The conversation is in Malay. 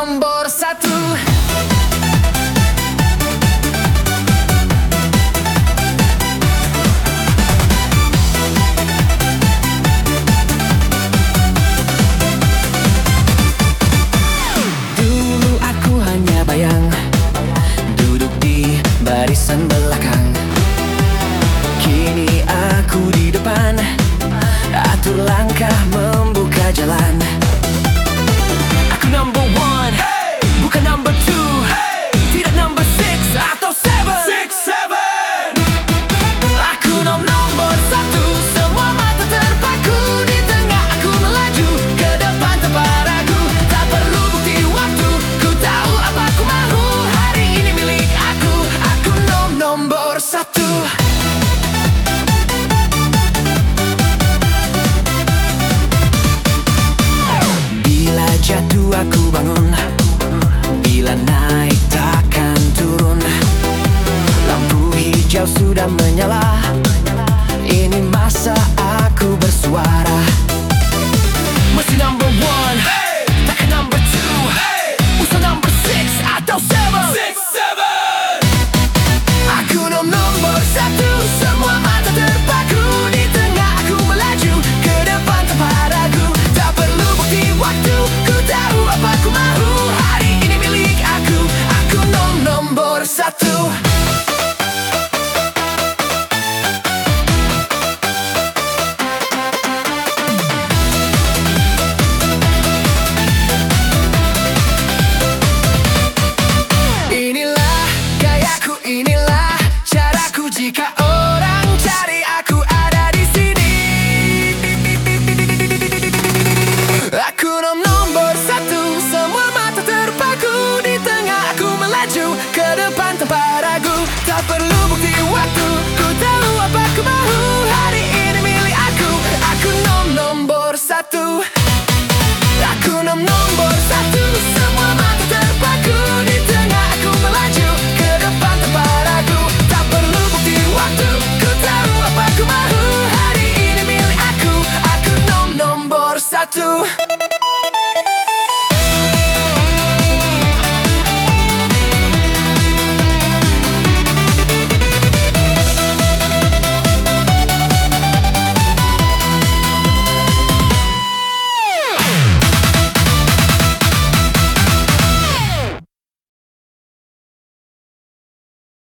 Mambo. kau sudah menyala. Ini masa aku bersuara. Aku nombor satu. Semua mata terpaku. Di tengah aku melaju Ke depan tanpa ragu. Tak perlu bukti waktu. Ku tak I do